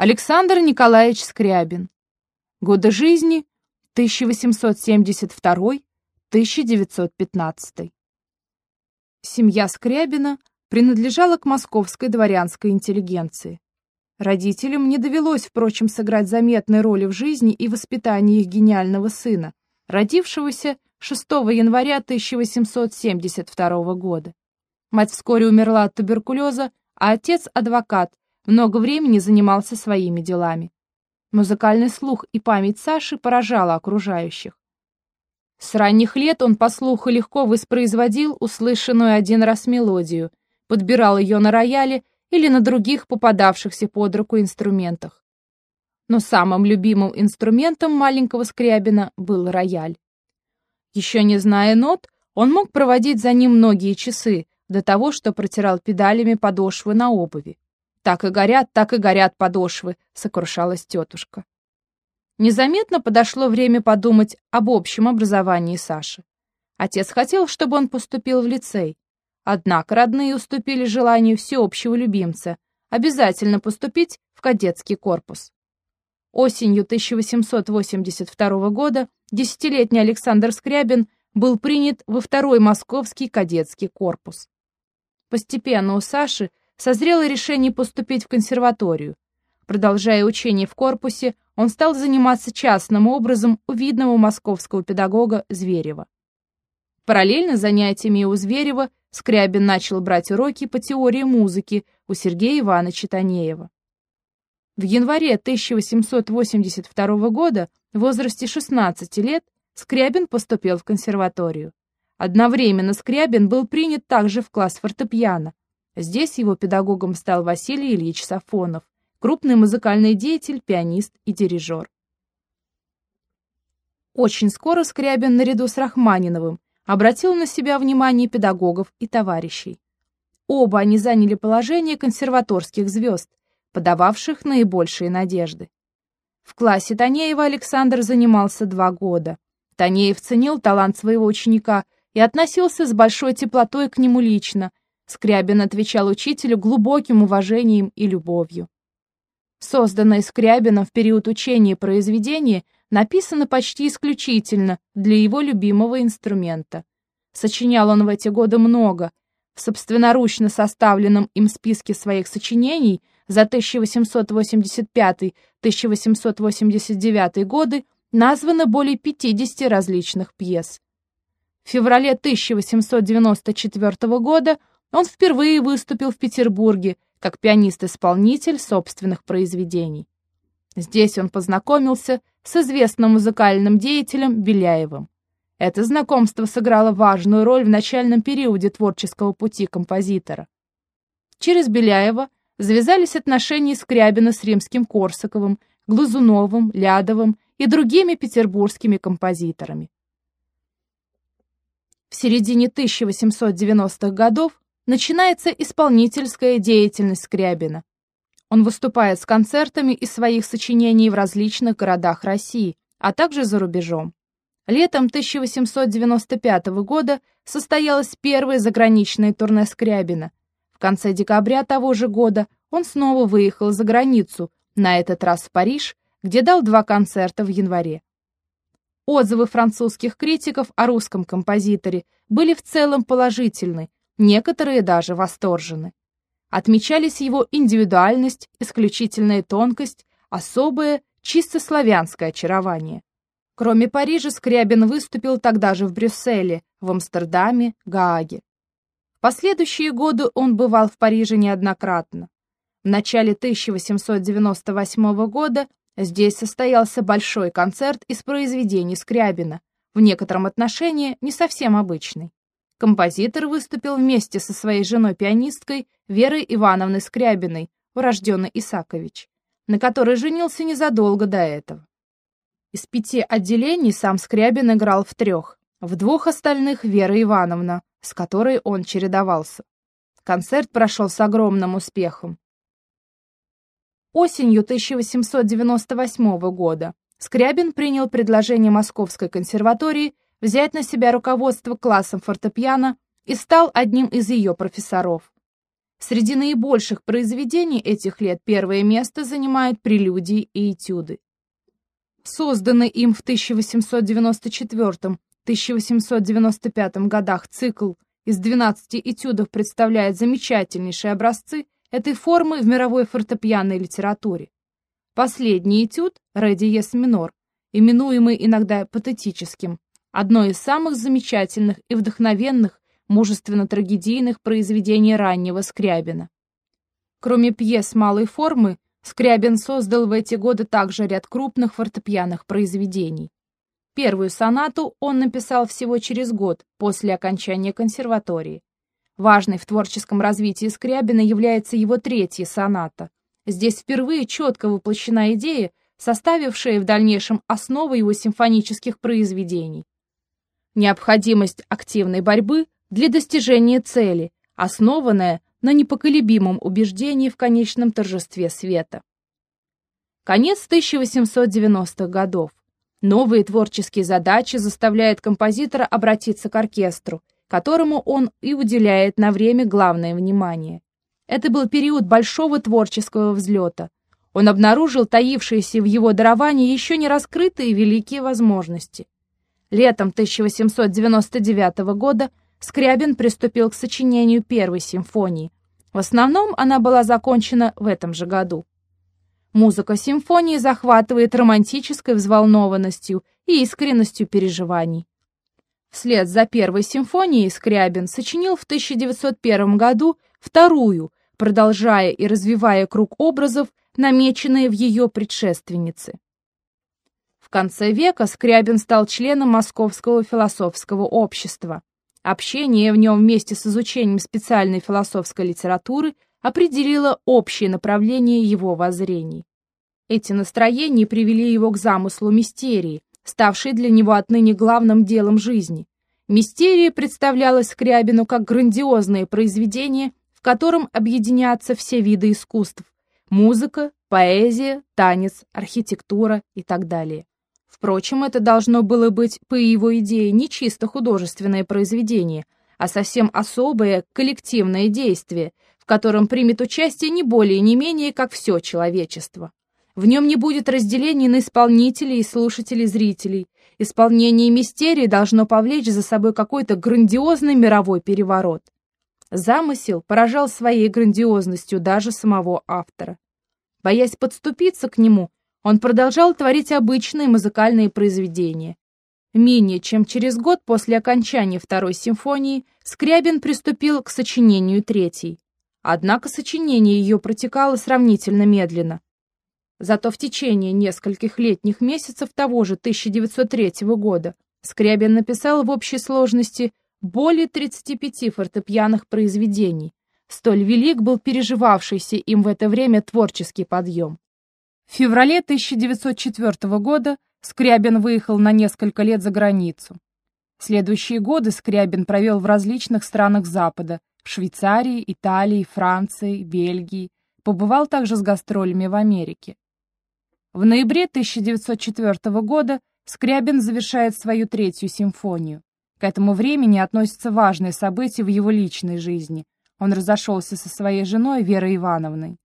Александр Николаевич Скрябин. Годы жизни 1872-1915. Семья Скрябина принадлежала к московской дворянской интеллигенции. Родителям не довелось, впрочем, сыграть заметной роли в жизни и воспитании их гениального сына, родившегося 6 января 1872 года. Мать вскоре умерла от туберкулеза, а отец, адвокат, много времени занимался своими делами. Музыкальный слух и память Саши поражала окружающих. С ранних лет он по слуху легко воспроизводил услышанную один раз мелодию, подбирал ее на рояле или на других попадавшихся под руку инструментах. Но самым любимым инструментом маленького Скрябина был рояль. Еще не зная нот, он мог проводить за ним многие часы, до того, что протирал педалями подошвы на обуви. Так и горят, так и горят подошвы, сокрушалась тетушка. Незаметно подошло время подумать об общем образовании Саши. Отец хотел, чтобы он поступил в лицей. Однако родные уступили желанию всеобщего любимца обязательно поступить в кадетский корпус. Осенью 1882 года десятилетний Александр Скрябин был принят во второй московский кадетский корпус. Постепенно у Саши созрело решение поступить в консерваторию. Продолжая учение в корпусе, он стал заниматься частным образом у видного московского педагога Зверева. Параллельно занятиями у Зверева Скрябин начал брать уроки по теории музыки у Сергея Ивановича Танеева. В январе 1882 года, в возрасте 16 лет, Скрябин поступил в консерваторию. Одновременно Скрябин был принят также в класс фортепиано, Здесь его педагогом стал Василий Ильич Сафонов, крупный музыкальный деятель, пианист и дирижер. Очень скоро Скрябин наряду с Рахманиновым обратил на себя внимание педагогов и товарищей. Оба они заняли положение консерваторских звезд, подававших наибольшие надежды. В классе Танеева Александр занимался два года. Танеев ценил талант своего ученика и относился с большой теплотой к нему лично, Скрябин отвечал учителю глубоким уважением и любовью. Созданное Скрябином в период учения произведение написано почти исключительно для его любимого инструмента. Сочинял он в эти годы много. В собственноручно составленном им списке своих сочинений за 1885-1889 годы названо более 50 различных пьес. В феврале 1894 года он впервые выступил в Петербурге как пианист-исполнитель собственных произведений. Здесь он познакомился с известным музыкальным деятелем Беляевым. Это знакомство сыграло важную роль в начальном периоде творческого пути композитора. Через Беляева завязались отношения Скрябина с римским Корсаковым, Глазуновым, Лядовым и другими петербургскими композиторами. В середине 1890-х годов начинается исполнительская деятельность Скрябина. Он выступает с концертами из своих сочинений в различных городах России, а также за рубежом. Летом 1895 года состоялось первое заграничное турне Скрябина. В конце декабря того же года он снова выехал за границу, на этот раз в Париж, где дал два концерта в январе. Отзывы французских критиков о русском композиторе были в целом положительны, некоторые даже восторжены. Отмечались его индивидуальность, исключительная тонкость, особое, чисто славянское очарование. Кроме Парижа, Скрябин выступил тогда же в Брюсселе, в Амстердаме, Гааге. В последующие годы он бывал в Париже неоднократно. В начале 1898 года здесь состоялся большой концерт из произведений Скрябина, в некотором отношении не совсем обычный. Композитор выступил вместе со своей женой-пианисткой Верой Ивановной Скрябиной, урожденной Исакович, на которой женился незадолго до этого. Из пяти отделений сам Скрябин играл в трех, в двух остальных Вера Ивановна, с которой он чередовался. Концерт прошел с огромным успехом. Осенью 1898 года Скрябин принял предложение Московской консерватории взять на себя руководство классом фортепиано и стал одним из ее профессоров. Среди наибольших произведений этих лет первое место занимают прелюдии и этюды. Созданный им в 1894-1895 годах цикл из 12 этюдов представляет замечательнейшие образцы этой формы в мировой фортепианной литературе. Последний этюд, ре диез минор, именуемый иногда патетическим, одно из самых замечательных и вдохновенных мужественно-трагедийных произведений раннего Скрябина. Кроме пьес малой формы, Скрябин создал в эти годы также ряд крупных фортепианных произведений. Первую сонату он написал всего через год после окончания консерватории. Важной в творческом развитии Скрябина является его третья соната. Здесь впервые четко воплощена идея, составившая в дальнейшем основу его симфонических произведений. Необходимость активной борьбы для достижения цели, основанная на непоколебимом убеждении в конечном торжестве света. Конец 1890-х годов. Новые творческие задачи заставляют композитора обратиться к оркестру, которому он и уделяет на время главное внимание. Это был период большого творческого взлета. Он обнаружил таившиеся в его даровании еще не раскрытые великие возможности. Летом 1899 года Скрябин приступил к сочинению первой симфонии. В основном она была закончена в этом же году. Музыка симфонии захватывает романтической взволнованностью и искренностью переживаний. Вслед за первой симфонией Скрябин сочинил в 1901 году вторую, продолжая и развивая круг образов, намеченные в ее предшественнице. В конце века Скрябин стал членом Московского философского общества. Общение в нем вместе с изучением специальной философской литературы определило общее направление его воззрений. Эти настроения привели его к замыслу мистерии, ставшей для него отныне главным делом жизни. Мистерия представлялась Скрябину как грандиозное произведение, в котором объединятся все виды искусств – музыка, поэзия, танец, архитектура и так далее. Впрочем, это должно было быть, по его идее, не чисто художественное произведение, а совсем особое коллективное действие, в котором примет участие не более не менее, как все человечество. В нем не будет разделений на исполнителей и слушателей зрителей. Исполнение мистерии должно повлечь за собой какой-то грандиозный мировой переворот. Замысел поражал своей грандиозностью даже самого автора. Боясь подступиться к нему, он продолжал творить обычные музыкальные произведения. Менее чем через год после окончания Второй симфонии Скрябин приступил к сочинению Третьей. Однако сочинение ее протекало сравнительно медленно. Зато в течение нескольких летних месяцев того же 1903 года Скрябин написал в общей сложности более 35 фортепианных произведений. Столь велик был переживавшийся им в это время творческий подъем. В феврале 1904 года Скрябин выехал на несколько лет за границу. Следующие годы Скрябин провел в различных странах Запада, Швейцарии, Италии, Франции, Бельгии, побывал также с гастролями в Америке. В ноябре 1904 года Скрябин завершает свою третью симфонию. К этому времени относятся важные события в его личной жизни. Он разошелся со своей женой Верой Ивановной.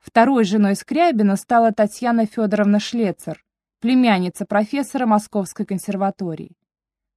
Второй женой Скрябина стала Татьяна Федоровна Шлецер, племянница профессора Московской консерватории.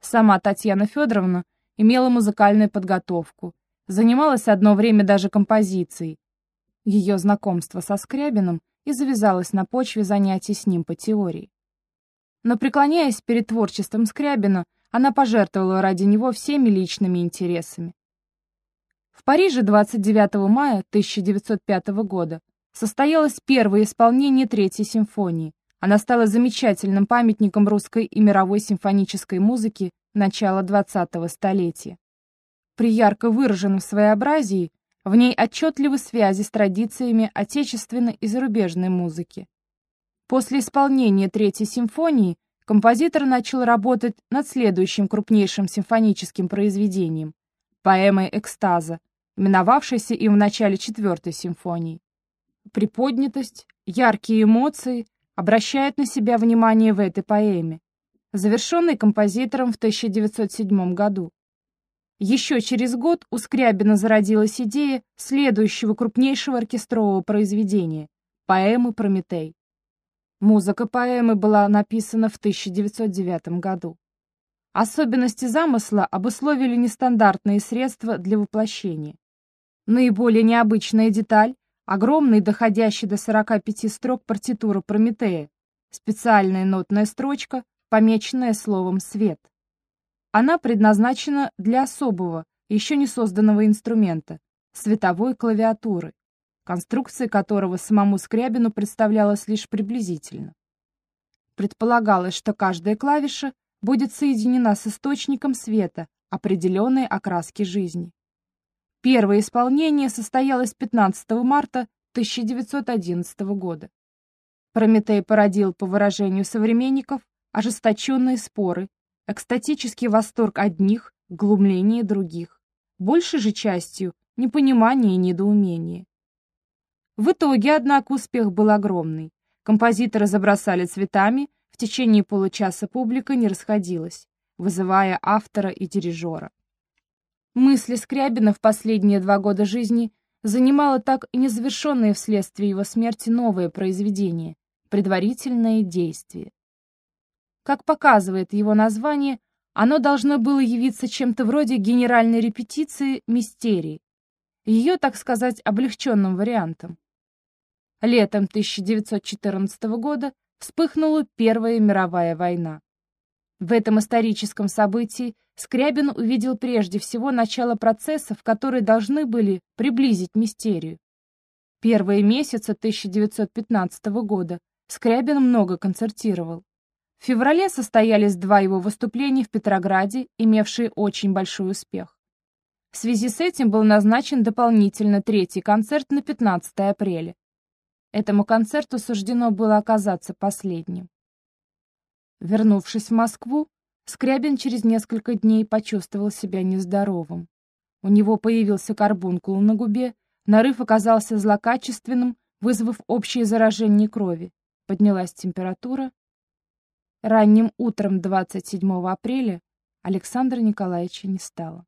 Сама Татьяна Федоровна имела музыкальную подготовку, занималась одно время даже композицией. Ее знакомство со Скрябиным и завязалось на почве занятий с ним по теории. Но преклоняясь перед творчеством Скрябина, она пожертвовала ради него всеми личными интересами. В Париже 29 мая 1905 года состоялось первое исполнение Третьей симфонии. Она стала замечательным памятником русской и мировой симфонической музыки начала XX столетия. При ярко выраженном своеобразии в ней отчетливы связи с традициями отечественной и зарубежной музыки. После исполнения Третьей симфонии композитор начал работать над следующим крупнейшим симфоническим произведением – поэмой «Экстаза», именовавшейся им в начале Четвертой симфонии приподнятость, яркие эмоции обращают на себя внимание в этой поэме, завершенной композитором в 1907 году. Еще через год у Скрябина зародилась идея следующего крупнейшего оркестрового произведения – поэмы «Прометей». Музыка поэмы была написана в 1909 году. Особенности замысла обусловили нестандартные средства для воплощения. Наиболее необычная деталь – огромный, доходящий до 45 строк партитура Прометея, специальная нотная строчка, помеченная словом «свет». Она предназначена для особого, еще не созданного инструмента – световой клавиатуры, конструкция которого самому Скрябину представлялась лишь приблизительно. Предполагалось, что каждая клавиша будет соединена с источником света определенной окраски жизни. Первое исполнение состоялось 15 марта 1911 года. Прометей породил, по выражению современников, ожесточенные споры, экстатический восторг одних, глумление других, большей же частью непонимание и недоумение. В итоге, однако, успех был огромный. Композиторы забросали цветами, в течение получаса публика не расходилась, вызывая автора и дирижера. Мысли Скрябина в последние два года жизни занимало так и незавершенное вследствие его смерти новое произведение — предварительное действие. Как показывает его название, оно должно было явиться чем-то вроде генеральной репетиции «Мистерии», ее, так сказать, облегченным вариантом. Летом 1914 года вспыхнула Первая мировая война. В этом историческом событии Скрябин увидел прежде всего начало процессов, которые должны были приблизить мистерию. Первые месяцы 1915 года Скрябин много концертировал. В феврале состоялись два его выступления в Петрограде, имевшие очень большой успех. В связи с этим был назначен дополнительно третий концерт на 15 апреля. Этому концерту суждено было оказаться последним. Вернувшись в Москву, Скрябин через несколько дней почувствовал себя нездоровым. У него появился карбункул на губе, нарыв оказался злокачественным, вызвав общее заражение крови. Поднялась температура. Ранним утром 27 апреля Александра Николаевича не стало.